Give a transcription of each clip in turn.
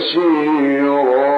بشيرا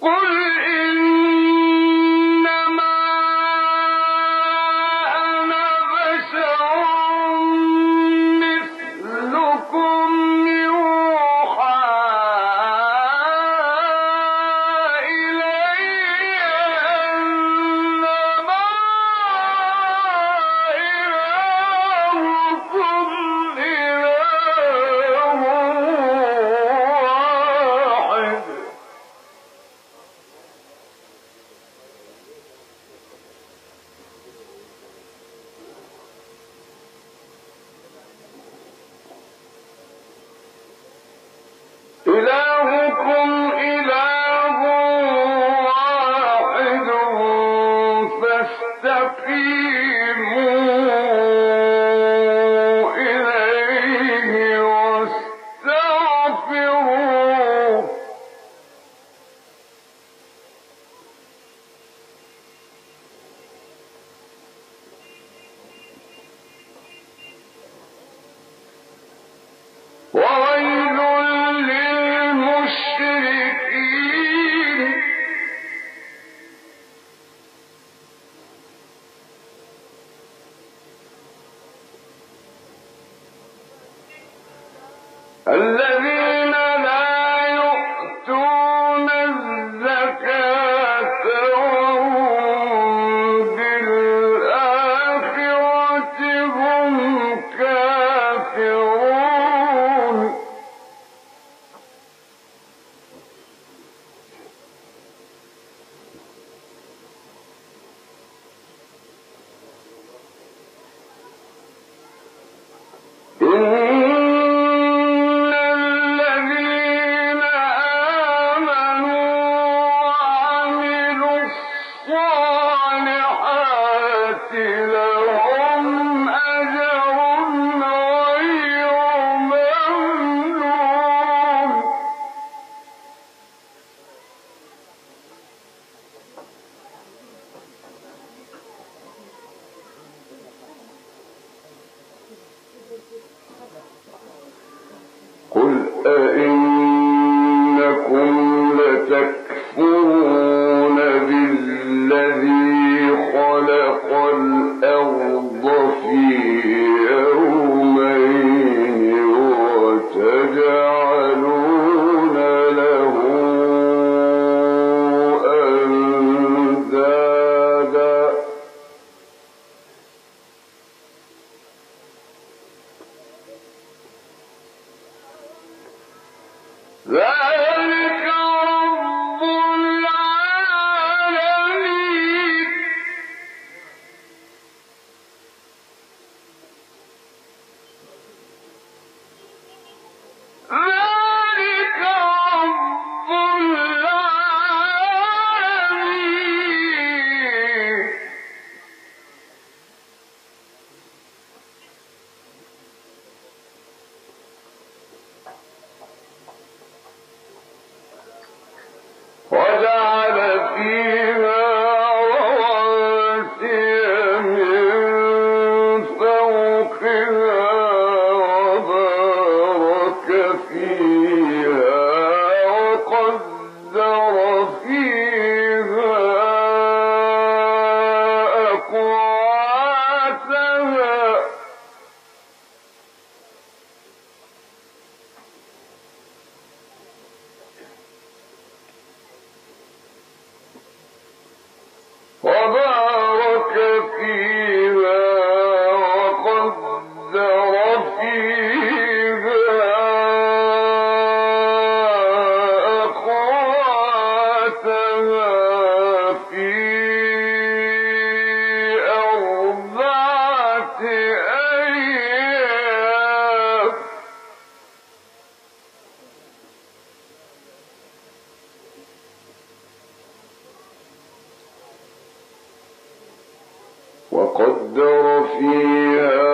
قل وقدر فيها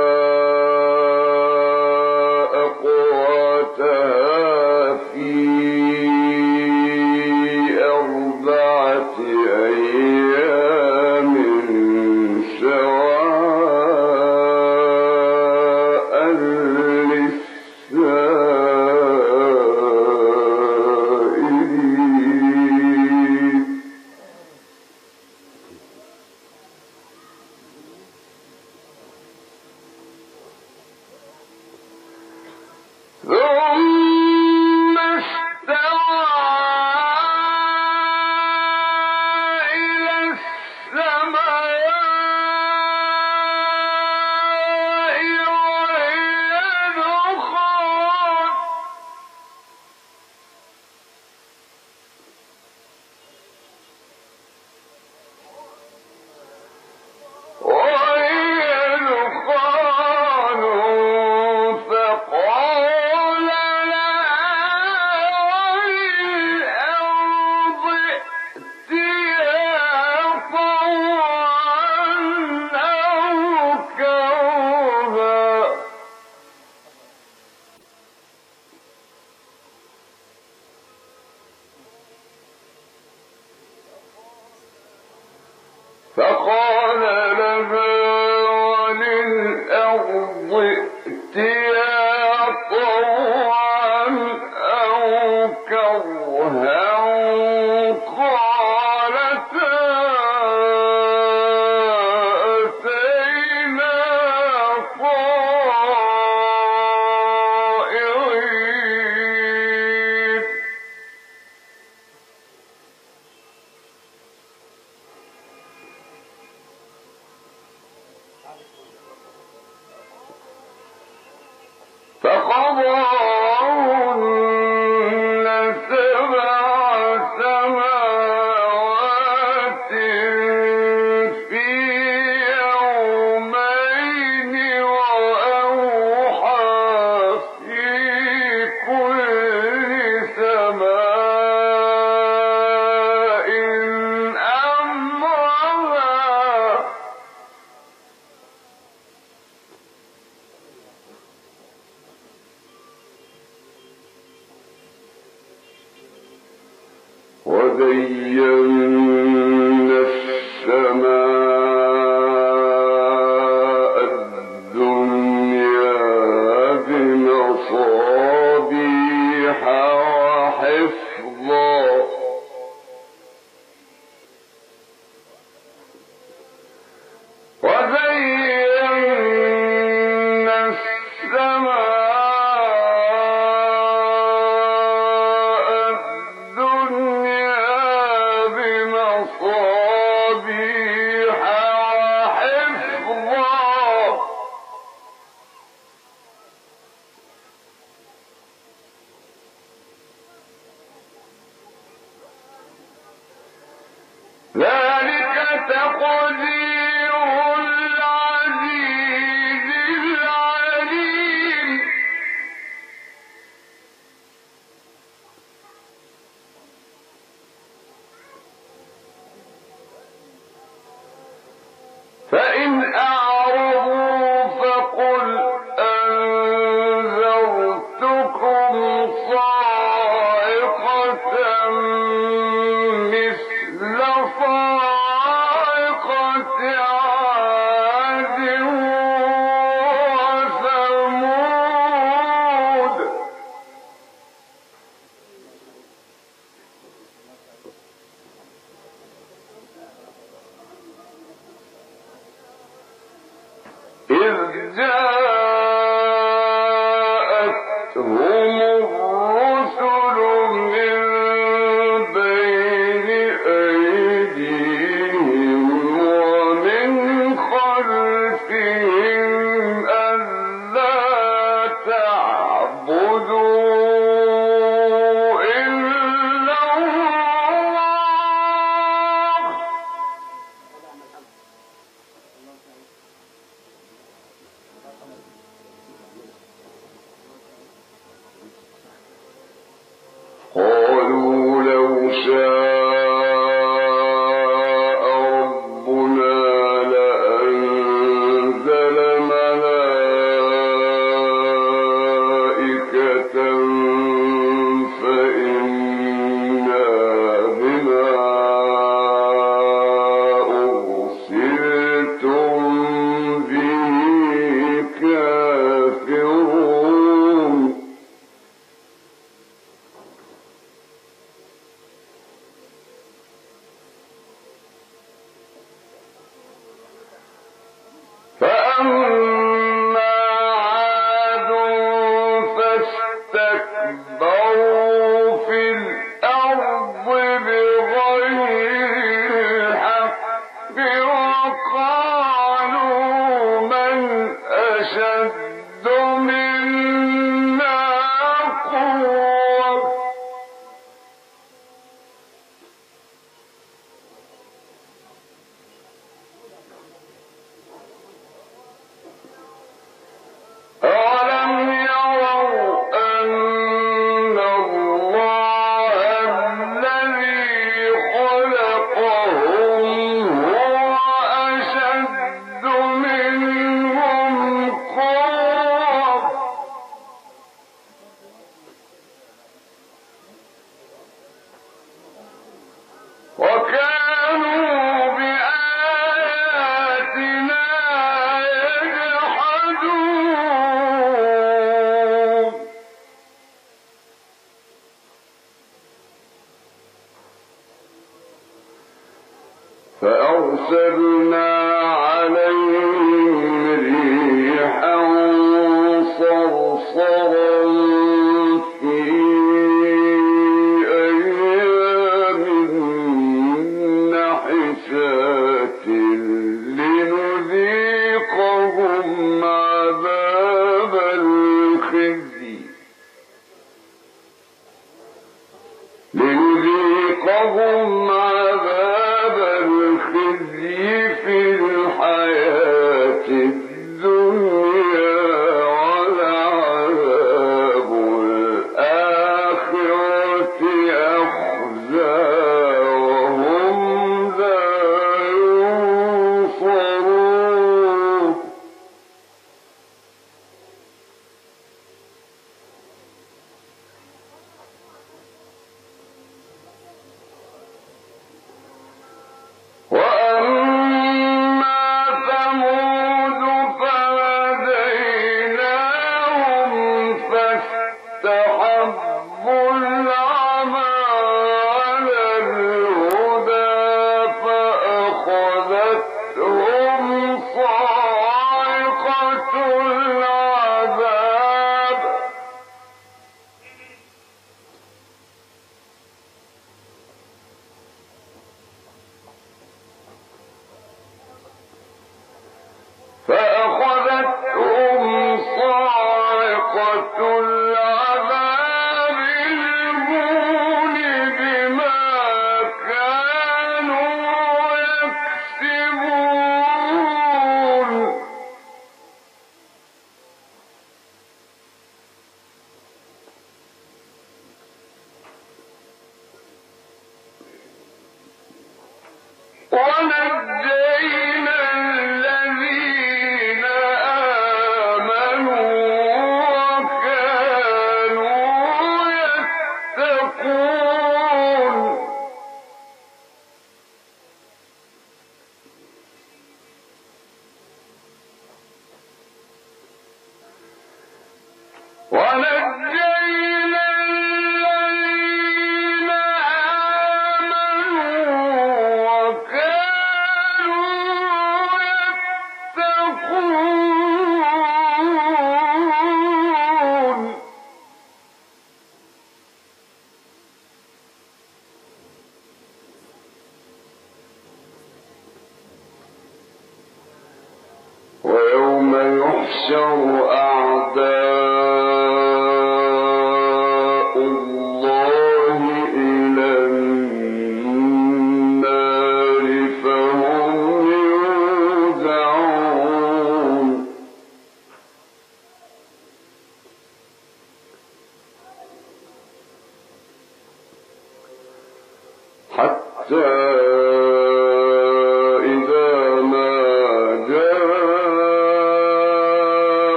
ذلك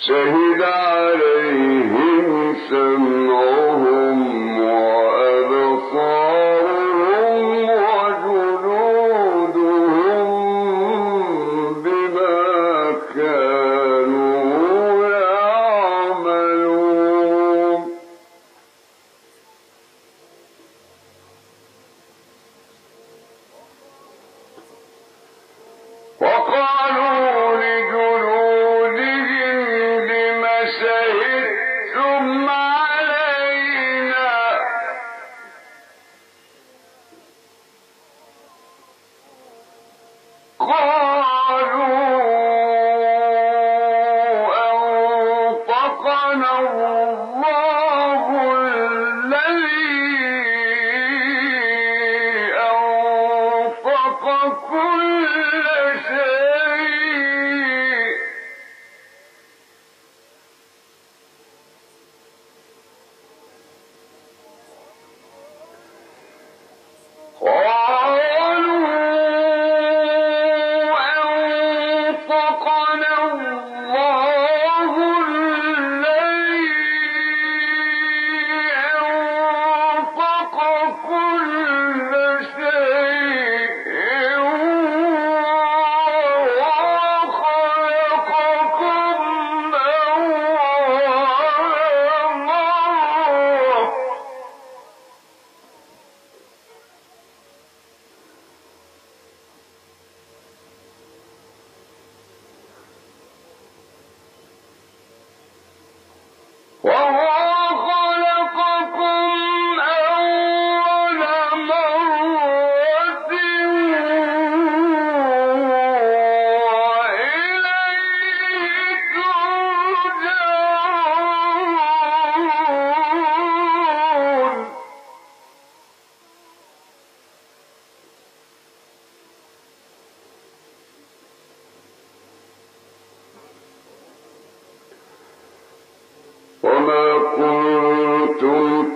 شهد عليهم سمعهم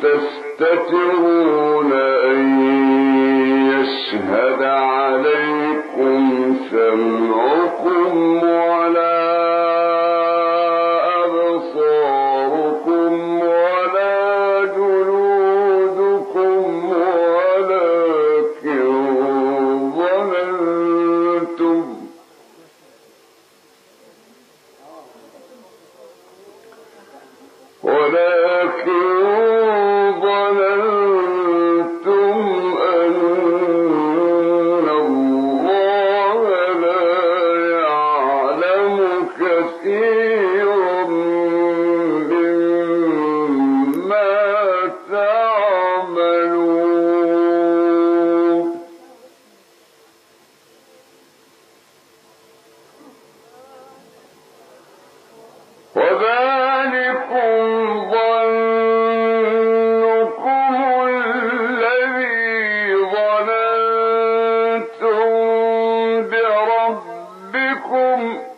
تستطيعون أن يشهد عليكم سمعكم ظننتم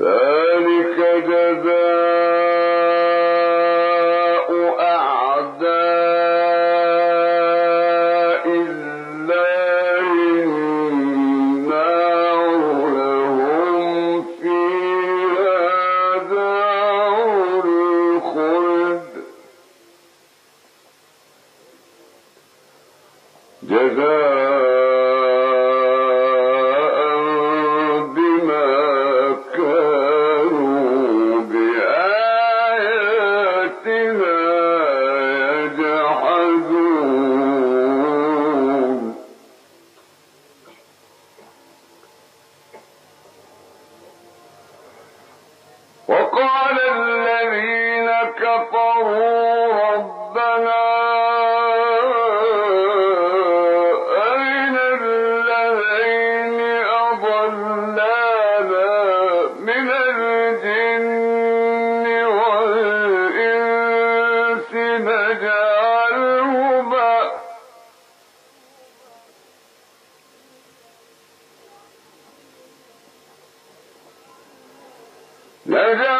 Uh, نجعلهما